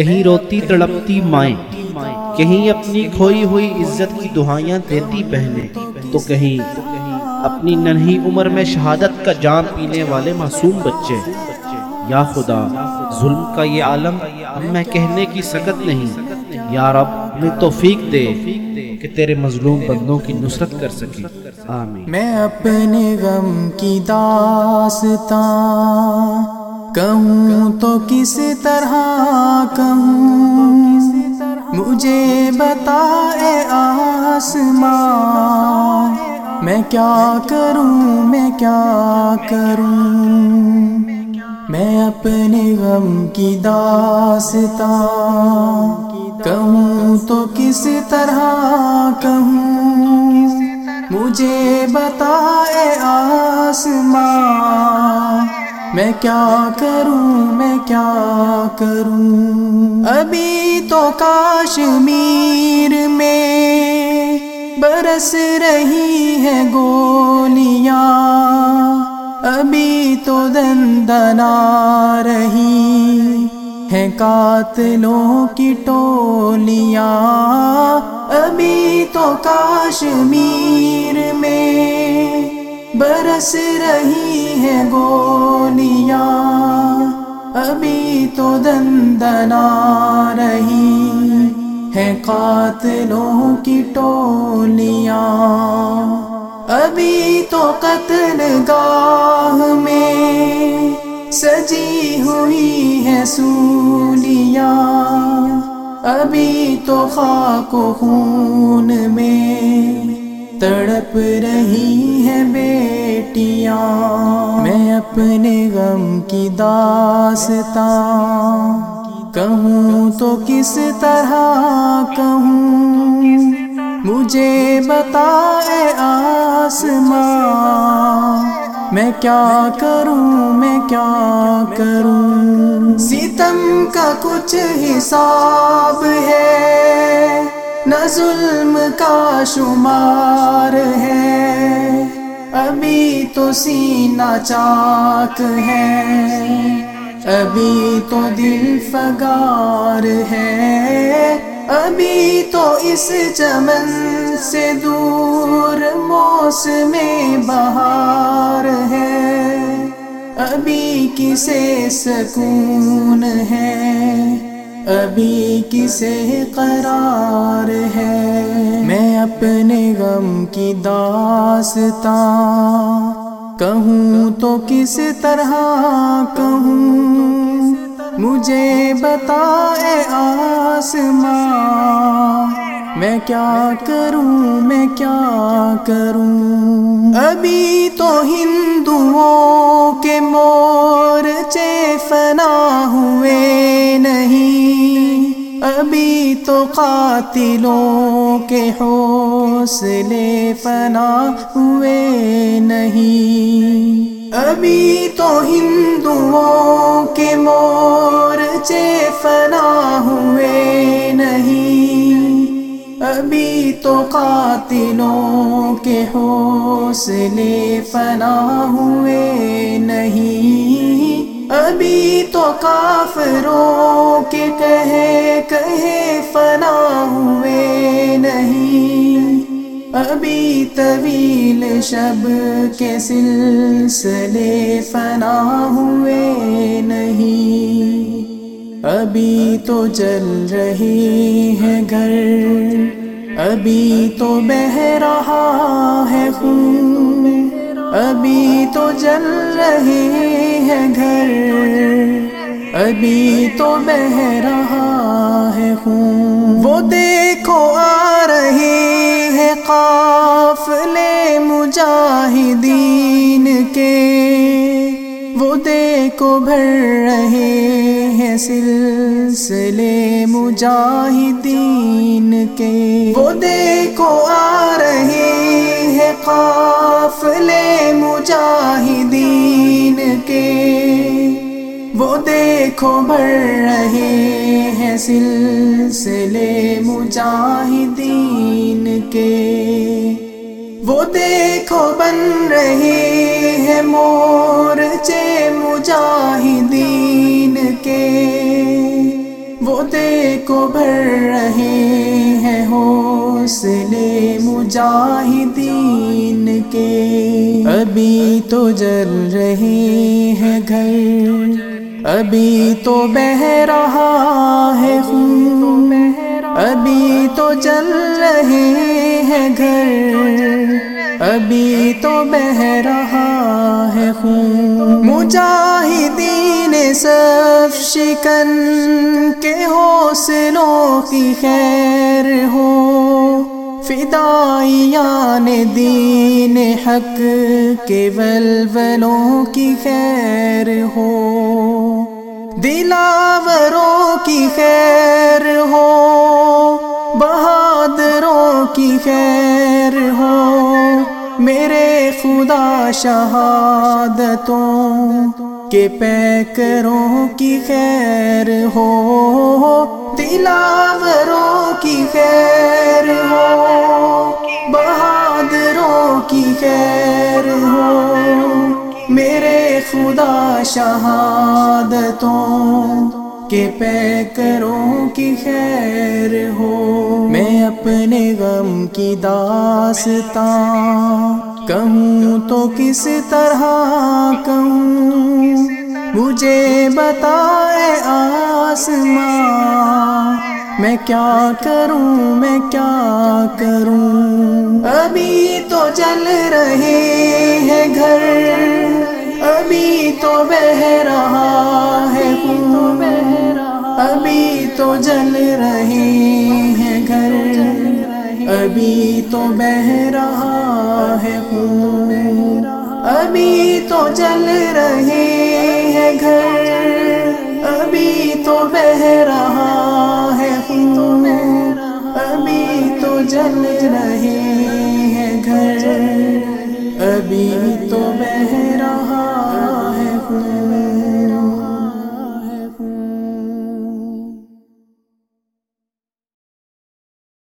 کہیں روتی تڑپتی مائیں، کہیں اپنی کھوئی ہوئی عزت کی دہائیاں دیتی بہنیں۔ تو کہیں اپنی ننہی عمر میں شہادت کا جام پینے والے معصوم بچے۔ یا خدا، ظلم کا یہ عالم اب میں کہنے کی سکت نہیں۔ یا رب میں توفیق دے کہ تیرے مظلوم بندوں کی نصرت کر سکے۔ آمین۔ میں اپنے غم کی داستان کہوں تو کس طرح کہوں؟ مجھے بتا اے آسمان۔ میں کیا کروں؟ میں کیا کروں؟ میں اپنے غم کی داستان کہوں تو کس طرح کہوں؟ مجھے بتا اے آسمان۔ میں کیا کروں، میں کیا کروں؟ ابھی تو کاشمیر میں برس رہی ہے گولیاں۔ ابھی تو دندنا رہی ہے قاتلوں کی ٹولیاں۔ ابھی تو کاشمیر میں برس رہی ہے گولیاں، ابھی تو دندنا رہی ہے قاتلوں کی ٹولیاں۔ ابھی تو قتل گاہ میں سجی ہوئی ہے سولیاں۔ ابھی تو خاک و خون میں تڑپ رہی ہے بے بیٹیاں میں اپنے غم کی داستان کہوں تو کس طرح کہوں؟ مجھے بتا اے آسمان میں کیا کروں؟ میں کیا کروں؟ ستم کا کچھ حساب ہے۔ نہ ظلم کا شمار ہے۔ ابھی تو سینہ چاک ہے۔ ابھی تو دل فگار ہے۔ ابھی تو اس چمن سے دور موسم بہار ہے۔ ابھی کسے سکون ہے۔ ابھی کسے قرار ہے؟ میں اپنے غم کی داستان کہوں تو کس طرح کہوں؟ مجھے بتا اے آسمان میں کیا کروں؟ میں کیا کروں؟ ابھی تو ہندوؤں کے مورچے فنا نہیں ابھی تو قاتلوں کے حوصلے فنا ہوئے نہیں۔ ابھی تو ہندوؤں کے مورچے فنا ہوئے نہیں۔ ابھی تو قاتلوں کے حوصلے فنا ہوئے نہیں۔ کافروں کے کہے کہے فنا ہوئے نہیں۔ ابھی طویل شب کے سلسلے فنا ہوئے نہیں۔ ابھی تو جل رہی ہے گھر۔ ابھی تو بہ رہا ہے خون۔ ابھی تو جل رہے ہیں گھر۔ ابھی تو بہ رہا ہے خون۔ وہ دیکھو آ رہے ہیں قافلے مجاہدین کے۔ وہ دیکھو بھر رہے ہیں سلسلے مجاہدین کے۔ وہ دیکھو آ رہے ہیں قافلے مجاہدین کے۔ وہ دیکھو بھر رہے ہیں سلسلے مجاہدین کے۔ وہ دیکھو بن رہے ہیں مورچے مجاہدین کے۔ وہ دیکھو بھر رہے ہیں حوصلے مجاہدین کے۔ ابھی تو جل رہے ہیں گھر۔ ابھی تو بہ رہا ہے خون۔ ابھی تو جل رہے ہیں گھر۔ ابھی تو بہ رہا ہے خون۔ مجاہدین صف شکن کے حوصلوں کی خیر ہو۔ فدائیان دین حق کے ولولوں کی خیر ہو۔ دلاوروں کی خیر ہو۔ بہادروں کی خیر ہو۔ میرے خدا شہادتوں کے پیکروں کی خیر ہو۔ دلاوروں کی خیر ہو، بہادروں کی خیر ہو۔ میرے خدا شہادتوں کے پیکروں کی خیر ہو۔ میں اپنے غم کی داستان کہوں تو کس طرح کہوں؟ مجھے بتائے آسمان میں کیا کروں، میں کیا کروں؟ ابھی تو جل رہے ہیں گھر، ابھی تو بہ رہا ہے خون، ابھی تو جل رہے ہیں گھر، ابھی تو بہ رہا ہے خون، ابھی تو جل رہے ہیں گھر۔ نہیں۔